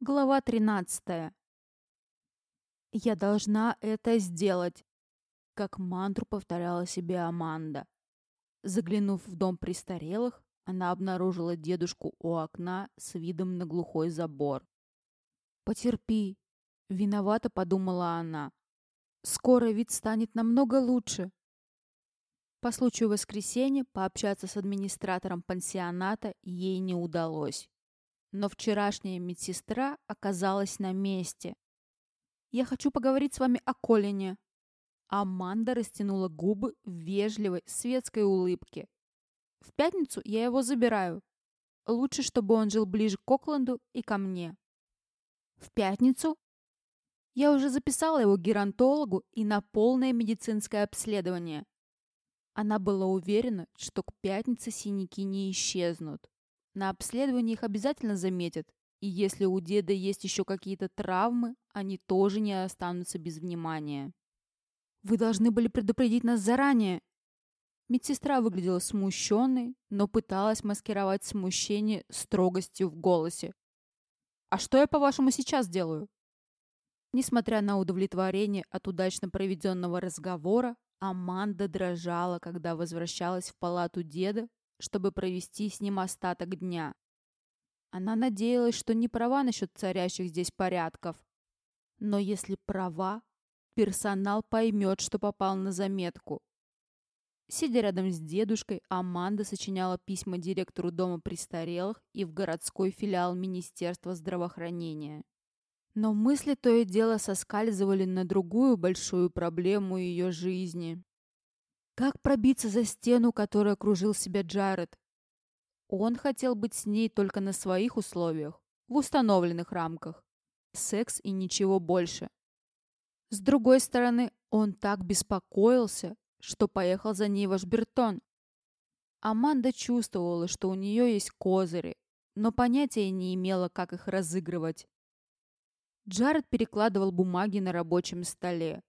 Глава 13. «Я должна это сделать», — как мантру повторяла себе Аманда. Заглянув в дом престарелых, она обнаружила дедушку у окна с видом на глухой забор. «Потерпи», — виновато подумала она. «Скоро вид станет намного лучше». По случаю воскресенья пообщаться с администратором пансионата ей не удалось. Но вчерашняя медсестра оказалась на месте. «Я хочу поговорить с вами о Колине». Аманда растянула губы в вежливой светской улыбке. «В пятницу я его забираю. Лучше, чтобы он жил ближе к Окленду и ко мне». «В пятницу?» Я уже записала его геронтологу и на полное медицинское обследование. Она была уверена, что к пятнице синяки не исчезнут. На обследовании их обязательно заметят, и если у деда есть еще какие-то травмы, они тоже не останутся без внимания. «Вы должны были предупредить нас заранее!» Медсестра выглядела смущенной, но пыталась маскировать смущение строгостью в голосе. «А что я, по-вашему, сейчас делаю?» Несмотря на удовлетворение от удачно проведенного разговора, Аманда дрожала, когда возвращалась в палату деда, чтобы провести с ним остаток дня. Она надеялась, что не права насчет царящих здесь порядков. Но если права, персонал поймет, что попал на заметку. Сидя рядом с дедушкой, Аманда сочиняла письма директору дома престарелых и в городской филиал Министерства здравоохранения. Но мысли то и дело соскальзывали на другую большую проблему ее жизни. Как пробиться за стену, которой окружил себя Джаред? Он хотел быть с ней только на своих условиях, в установленных рамках. Секс и ничего больше. С другой стороны, он так беспокоился, что поехал за ней в Ашбертон. Аманда чувствовала, что у нее есть козыри, но понятия не имела, как их разыгрывать. Джаред перекладывал бумаги на рабочем столе.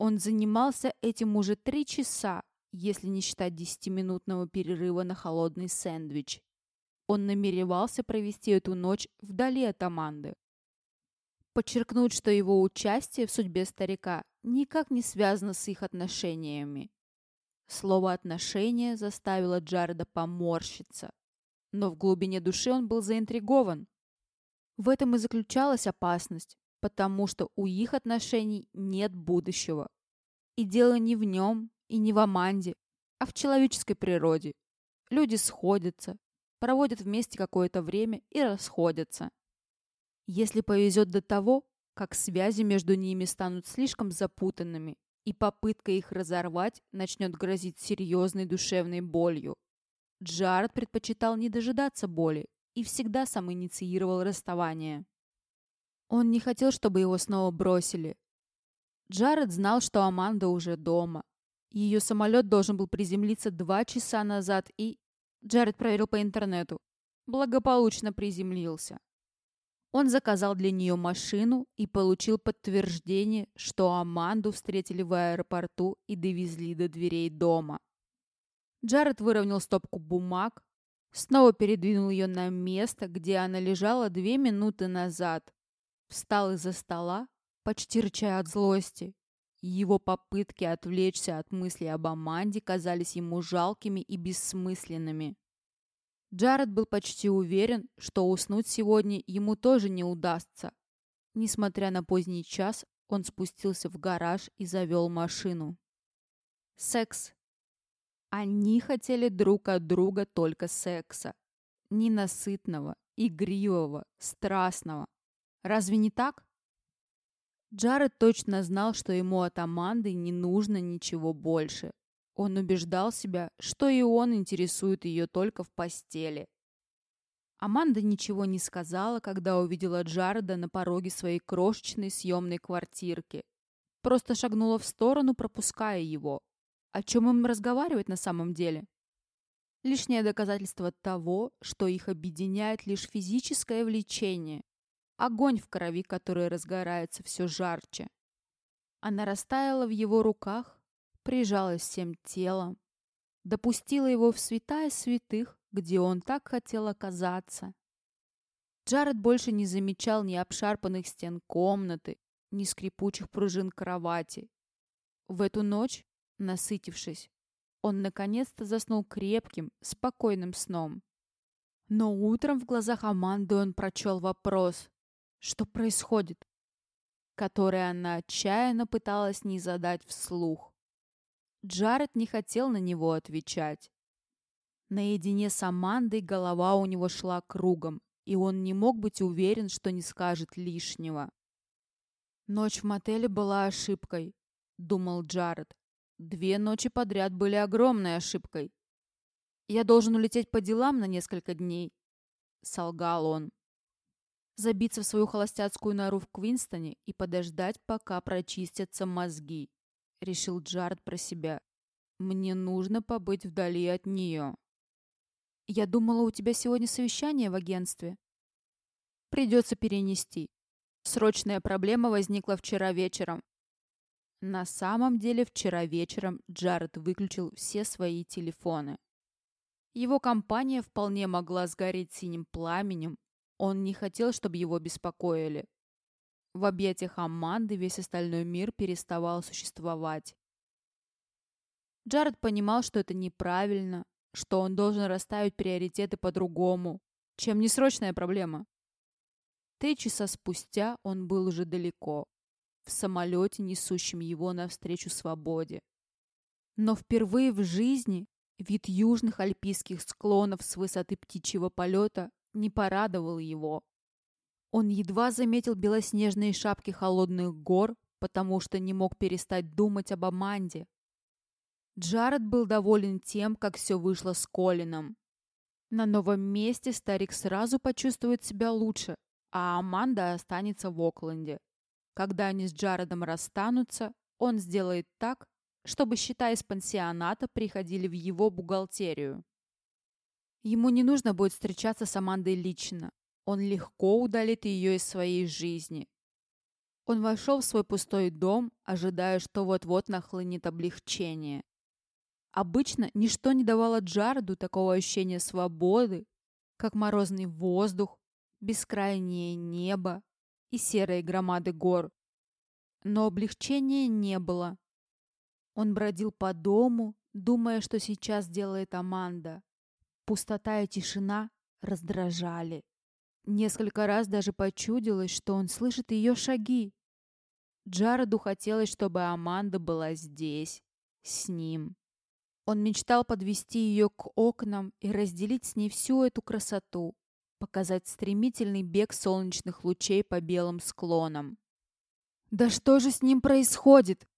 Он занимался этим уже три часа, если не считать десятиминутного перерыва на холодный сэндвич. Он намеревался провести эту ночь вдали от Аманды. Подчеркнуть, что его участие в судьбе старика никак не связано с их отношениями. Слово «отношения» заставило Джареда поморщиться. Но в глубине души он был заинтригован. В этом и заключалась опасность, потому что у их отношений нет будущего. И дело не в нем и не в Аманде, а в человеческой природе. Люди сходятся, проводят вместе какое-то время и расходятся. Если повезет до того, как связи между ними станут слишком запутанными, и попытка их разорвать начнет грозить серьезной душевной болью. Джаред предпочитал не дожидаться боли и всегда сам инициировал расставание. Он не хотел, чтобы его снова бросили. Джаред знал, что Аманда уже дома. Ее самолет должен был приземлиться два часа назад и... Джаред проверил по интернету. Благополучно приземлился. Он заказал для нее машину и получил подтверждение, что Аманду встретили в аэропорту и довезли до дверей дома. Джаред выровнял стопку бумаг, снова передвинул ее на место, где она лежала две минуты назад, Встал из-за стола, почти рыча от злости. Его попытки отвлечься от мыслей об Аманде казались ему жалкими и бессмысленными. Джаред был почти уверен, что уснуть сегодня ему тоже не удастся. Несмотря на поздний час, он спустился в гараж и завел машину. Секс. Они хотели друг от друга только секса. Ненасытного, игривого, страстного, Разве не так? Джаред точно знал, что ему от Аманды не нужно ничего больше. Он убеждал себя, что и он интересует ее только в постели. Аманда ничего не сказала, когда увидела Джареда на пороге своей крошечной съемной квартирки. Просто шагнула в сторону, пропуская его. О чем им разговаривать на самом деле? Лишнее доказательство того, что их объединяет лишь физическое влечение, огонь в крови, который разгорается все жарче. Она растаяла в его руках, прижалась всем телом, допустила его в святая святых, где он так хотел оказаться. Джаред больше не замечал ни обшарпанных стен комнаты, ни скрипучих пружин кровати. В эту ночь, насытившись, он наконец-то заснул крепким, спокойным сном. Но утром в глазах Аманды он прочел вопрос «Что происходит?», который она отчаянно пыталась не задать вслух. Джаред не хотел на него отвечать. Наедине с Амандой голова у него шла кругом, и он не мог быть уверен, что не скажет лишнего. «Ночь в мотеле была ошибкой», — думал Джаред. «Две ночи подряд были огромной ошибкой. Я должен улететь по делам на несколько дней», — солгал он. «Забиться в свою холостяцкую нору в Квинстоне и подождать, пока прочистятся мозги», — решил Джаред про себя. «Мне нужно побыть вдали от нее». «Я думала, у тебя сегодня совещание в агентстве». «Придется перенести. Срочная проблема возникла вчера вечером. На самом деле вчера вечером Джаред выключил все свои телефоны. Его компания вполне могла сгореть синим пламенем. Он не хотел, чтобы его беспокоили. В объятиях Аманды весь остальной мир переставал существовать. Джаред понимал, что это неправильно, что он должен расставить приоритеты по-другому, чем несрочная проблема. Три часа спустя он был уже далеко, в самолете, несущем его навстречу свободе. Но впервые в жизни вид южных альпийских склонов с высоты птичьего полета не порадовал его. Он едва заметил белоснежные шапки холодных гор, потому что не мог перестать думать об Аманде. Джаред был доволен тем, как все вышло с Колином. На новом месте старик сразу почувствует себя лучше, а Аманда останется в Окленде. Когда они с Джаредом расстанутся, он сделает так, чтобы счета из пансионата приходили в его бухгалтерию. Ему не нужно будет встречаться с Амандой лично. Он легко удалит ее из своей жизни. Он вошел в свой пустой дом, ожидая, что вот-вот нахлынет облегчение. Обычно ничто не давало Джареду такого ощущения свободы, как морозный воздух, бескрайнее небо и серые громады гор. Но облегчения не было. Он бродил по дому, думая, что сейчас делает Аманда. Пустота и тишина раздражали. Несколько раз даже почудилось, что он слышит ее шаги. Джареду хотелось, чтобы Аманда была здесь, с ним. Он мечтал подвести ее к окнам и разделить с ней всю эту красоту показать стремительный бег солнечных лучей по белым склонам. «Да что же с ним происходит?»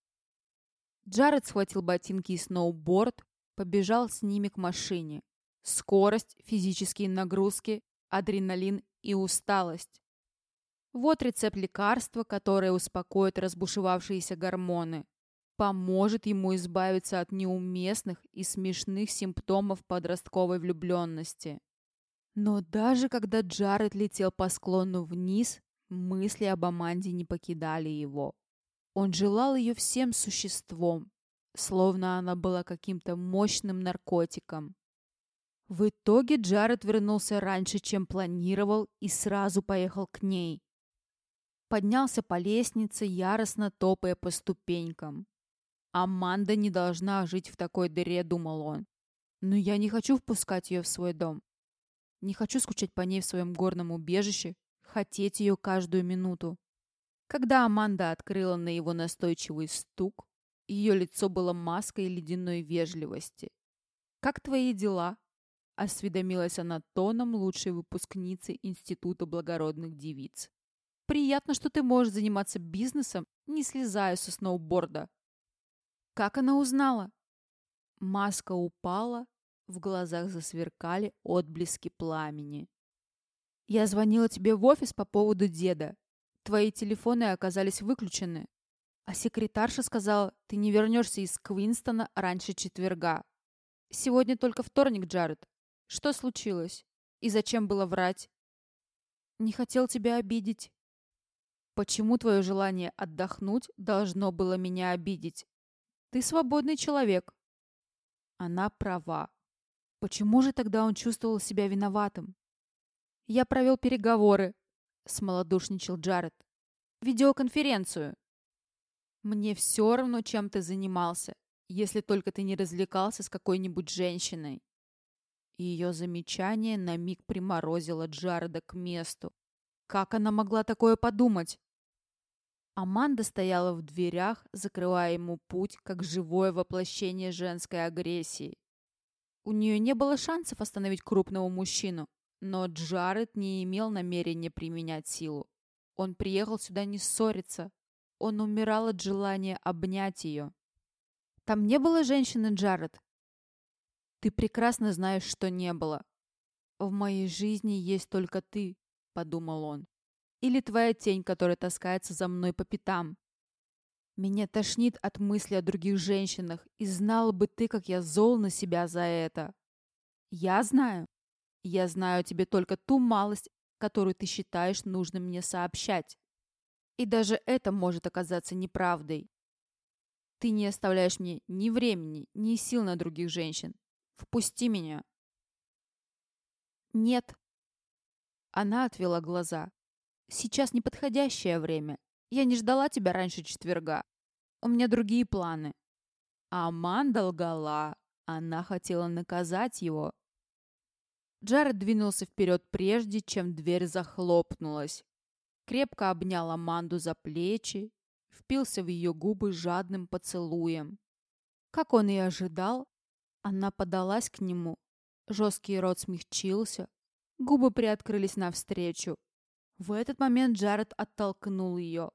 Джаред схватил ботинки и сноуборд, побежал с ними к машине. Скорость, физические нагрузки, адреналин и усталость. Вот рецепт лекарства, которое успокоит разбушевавшиеся гормоны. Поможет ему избавиться от неуместных и смешных симптомов подростковой влюбленности. Но даже когда Джаред летел по склону вниз, мысли об Аманде не покидали его. Он желал ее всем существом, словно она была каким-то мощным наркотиком. В итоге Джаред вернулся раньше, чем планировал, и сразу поехал к ней. Поднялся по лестнице, яростно топая по ступенькам. «Аманда не должна жить в такой дыре», — думал он. «Но я не хочу впускать ее в свой дом. Не хочу скучать по ней в своем горном убежище, хотеть ее каждую минуту. Когда Аманда открыла на его настойчивый стук, ее лицо было маской ледяной вежливости. «Как твои дела?» — осведомилась она тоном лучшей выпускницы Института благородных девиц. «Приятно, что ты можешь заниматься бизнесом, не слезая со сноуборда». «Как она узнала?» Маска упала, в глазах засверкали отблески пламени. «Я звонила тебе в офис по поводу деда. Твои телефоны оказались выключены. А секретарша сказала, ты не вернешься из Квинстона раньше четверга. Сегодня только вторник, Джаред. Что случилось? И зачем было врать? Не хотел тебя обидеть. Почему твое желание отдохнуть должно было меня обидеть? Ты свободный человек. Она права. Почему же тогда он чувствовал себя виноватым? «Я провел переговоры», — смолодушничал Джаред. «Видеоконференцию». «Мне все равно, чем ты занимался, если только ты не развлекался с какой-нибудь женщиной». Ее замечание на миг приморозило Джареда к месту. Как она могла такое подумать? Аманда стояла в дверях, закрывая ему путь, как живое воплощение женской агрессии. У нее не было шансов остановить крупного мужчину, но Джаред не имел намерения применять силу. Он приехал сюда не ссориться. Он умирал от желания обнять ее. Там не было женщины, Джаред. Ты прекрасно знаешь, что не было. В моей жизни есть только ты, подумал он. Или твоя тень, которая таскается за мной по пятам. Меня тошнит от мысли о других женщинах, и знала бы ты, как я зол на себя за это. Я знаю. Я знаю тебе только ту малость, которую ты считаешь нужным мне сообщать. И даже это может оказаться неправдой. Ты не оставляешь мне ни времени, ни сил на других женщин. Впусти меня. Нет. Она отвела глаза. Сейчас неподходящее время. Я не ждала тебя раньше четверга. У меня другие планы. Аманда лгала. Она хотела наказать его. Джаред двинулся вперед прежде, чем дверь захлопнулась. Крепко обнял Аманду за плечи, впился в ее губы жадным поцелуем. Как он и ожидал, она подалась к нему. Жесткий рот смягчился, губы приоткрылись навстречу. В этот момент Джаред оттолкнул ее.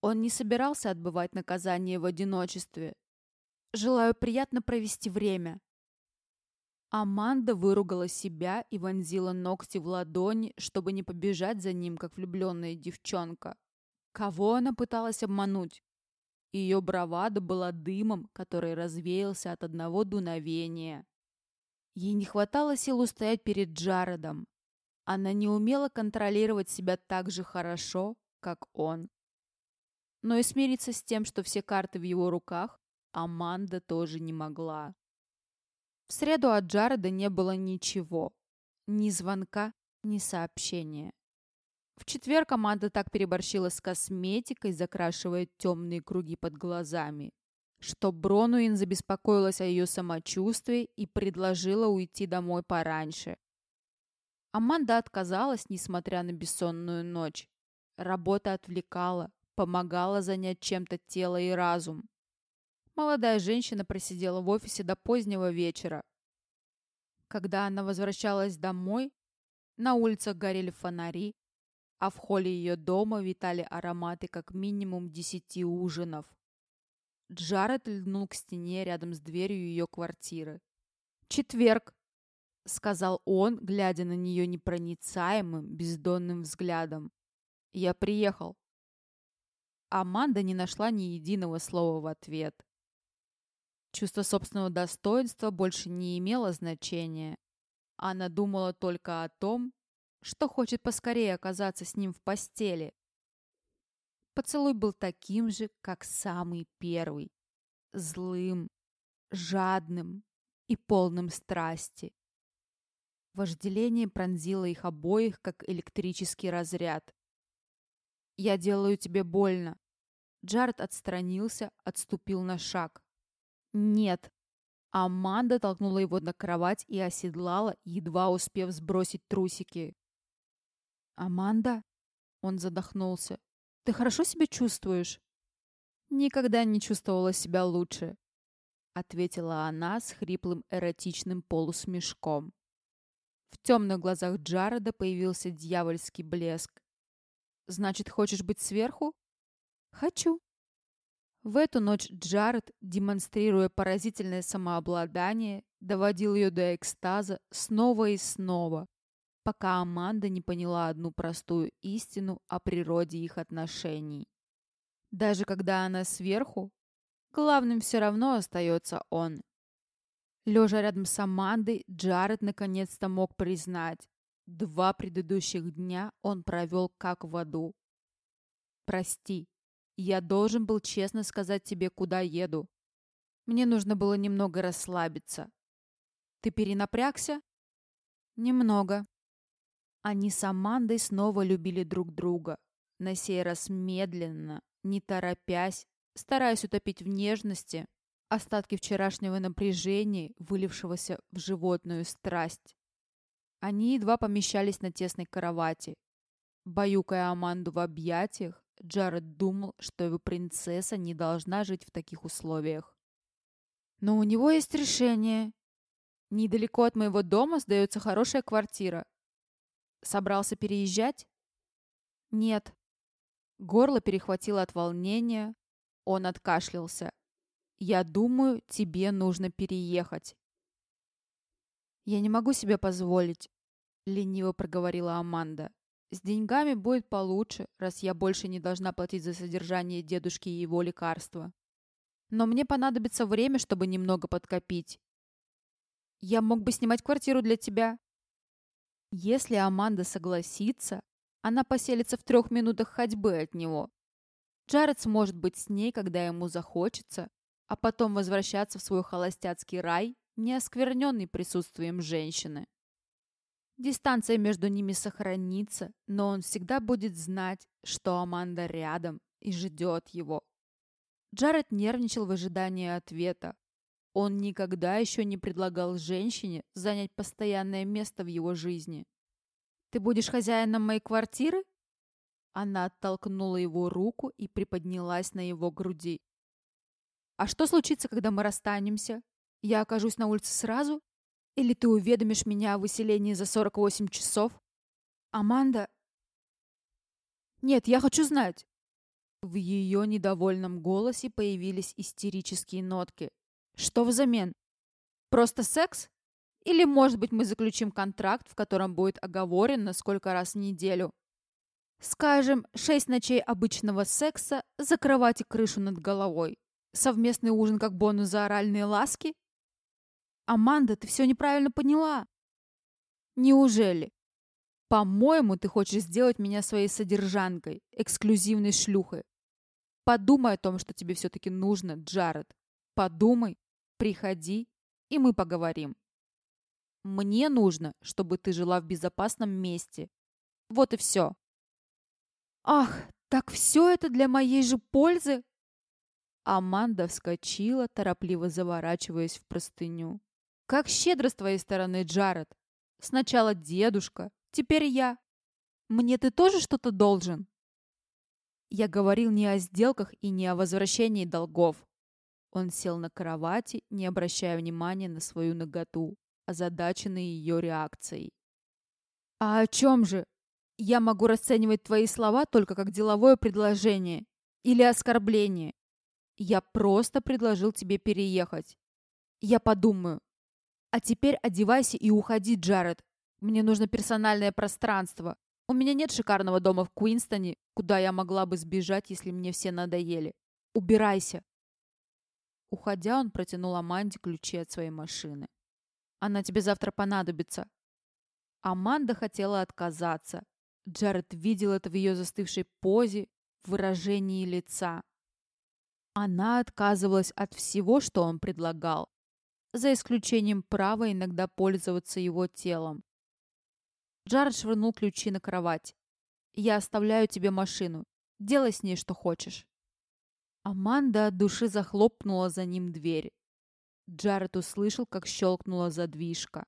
Он не собирался отбывать наказание в одиночестве. «Желаю приятно провести время». Аманда выругала себя и вонзила ногти в ладони, чтобы не побежать за ним, как влюбленная девчонка. Кого она пыталась обмануть? Ее бравада была дымом, который развеялся от одного дуновения. Ей не хватало сил устоять перед Джаредом. Она не умела контролировать себя так же хорошо, как он. Но и смириться с тем, что все карты в его руках, Аманда тоже не могла. В среду от Джареда не было ничего. Ни звонка, ни сообщения. В четверг команда так переборщила с косметикой, закрашивая темные круги под глазами, что Бронуин забеспокоилась о ее самочувствии и предложила уйти домой пораньше. Аманда отказалась, несмотря на бессонную ночь. Работа отвлекала, помогала занять чем-то тело и разум. Молодая женщина просидела в офисе до позднего вечера. Когда она возвращалась домой, на улицах горели фонари, а в холле ее дома витали ароматы как минимум десяти ужинов. Джаред льнул к стене рядом с дверью ее квартиры. «Четверг», — сказал он, глядя на нее непроницаемым, бездонным взглядом. «Я приехал». Аманда не нашла ни единого слова в ответ. Чувство собственного достоинства больше не имело значения. Она думала только о том, что хочет поскорее оказаться с ним в постели. Поцелуй был таким же, как самый первый. Злым, жадным и полным страсти. Вожделение пронзило их обоих, как электрический разряд. «Я делаю тебе больно». Джаред отстранился, отступил на шаг. «Нет». Аманда толкнула его на кровать и оседлала, едва успев сбросить трусики. «Аманда?» Он задохнулся. «Ты хорошо себя чувствуешь?» «Никогда не чувствовала себя лучше», — ответила она с хриплым эротичным полусмешком. В темных глазах Джареда появился дьявольский блеск. «Значит, хочешь быть сверху?» «Хочу». В эту ночь Джаред, демонстрируя поразительное самообладание, доводил ее до экстаза снова и снова, пока Аманда не поняла одну простую истину о природе их отношений. Даже когда она сверху, главным все равно остается он. Лежа рядом с Амандой, Джаред наконец-то мог признать, два предыдущих дня он провел как в аду. «Прости, я должен был честно сказать тебе, куда еду. Мне нужно было немного расслабиться. Ты перенапрягся?» «Немного», Они с Амандой снова любили друг друга. На сей раз медленно, не торопясь, стараясь утопить в нежности остатки вчерашнего напряжения, вылившегося в животную страсть. Они едва помещались на тесной кровати. Баюкая Аманду в объятиях, Джаред думал, что его принцесса не должна жить в таких условиях. Но у него есть решение. Недалеко от моего дома сдается хорошая квартира. Собрался переезжать? Нет. Горло перехватило от волнения. Он откашлялся. Я думаю, тебе нужно переехать. Я не могу себе позволить, лениво проговорила Аманда. С деньгами будет получше, раз я больше не должна платить за содержание дедушки и его лекарства. Но мне понадобится время, чтобы немного подкопить. Я мог бы снимать квартиру для тебя, если Аманда согласится, она поселится в трех минутах ходьбы от него. Джаред сможет быть с ней, когда ему захочется, а потом возвращаться в свой холостяцкий рай, не оскверненный присутствием женщины. Дистанция между ними сохранится, но он всегда будет знать, что Аманда рядом и ждет его. Джаред нервничал в ожидании ответа. Он никогда еще не предлагал женщине занять постоянное место в его жизни. «Ты будешь хозяином моей квартиры?» Она оттолкнула его руку и приподнялась на его груди. «А что случится, когда мы расстанемся? Я окажусь на улице сразу? Или ты уведомишь меня о выселении за 48 часов? Аманда...» «Нет, я хочу знать!» В ее недовольном голосе появились истерические нотки. Что взамен? Просто секс? Или, может быть, мы заключим контракт, в котором будет оговорено, сколько раз в неделю? Скажем, шесть ночей обычного секса, закрывать и крышу над головой. Совместный ужин как бонус за оральные ласки? Аманда, ты все неправильно поняла. Неужели? По-моему, ты хочешь сделать меня своей содержанкой, эксклюзивной шлюхой. Подумай о том, что тебе все-таки нужно, Джаред. Подумай, приходи, и мы поговорим. Мне нужно, чтобы ты жила в безопасном месте. Вот и все. Ах, так все это для моей же пользы? Аманда вскочила, торопливо заворачиваясь в простыню. Как щедро с твоей стороны, Джаред. Сначала дедушка, теперь я. Мне ты тоже что-то должен? Я говорил не о сделках и не о возвращении долгов. Он сел на кровати, не обращая внимания на свою наготу, озадаченный ее реакцией. «А о чем же? Я могу расценивать твои слова только как деловое предложение или оскорбление. Я просто предложил тебе переехать. Я подумаю. А теперь одевайся и уходи, Джаред. Мне нужно персональное пространство. У меня нет шикарного дома в Куинстоне, куда я могла бы сбежать, если мне все надоели. Убирайся. Уходя, он протянул Аманде ключи от своей машины. «Она тебе завтра понадобится». Аманда хотела отказаться. Джаред видел это в ее застывшей позе, в выражении лица. Она отказывалась от всего, что он предлагал, за исключением права иногда пользоваться его телом. Джаред швырнул ключи на кровать. «Я оставляю тебе машину. Делай с ней, что хочешь». Аманда от души захлопнула за ним дверь. Джаред услышал, как щелкнула задвижка.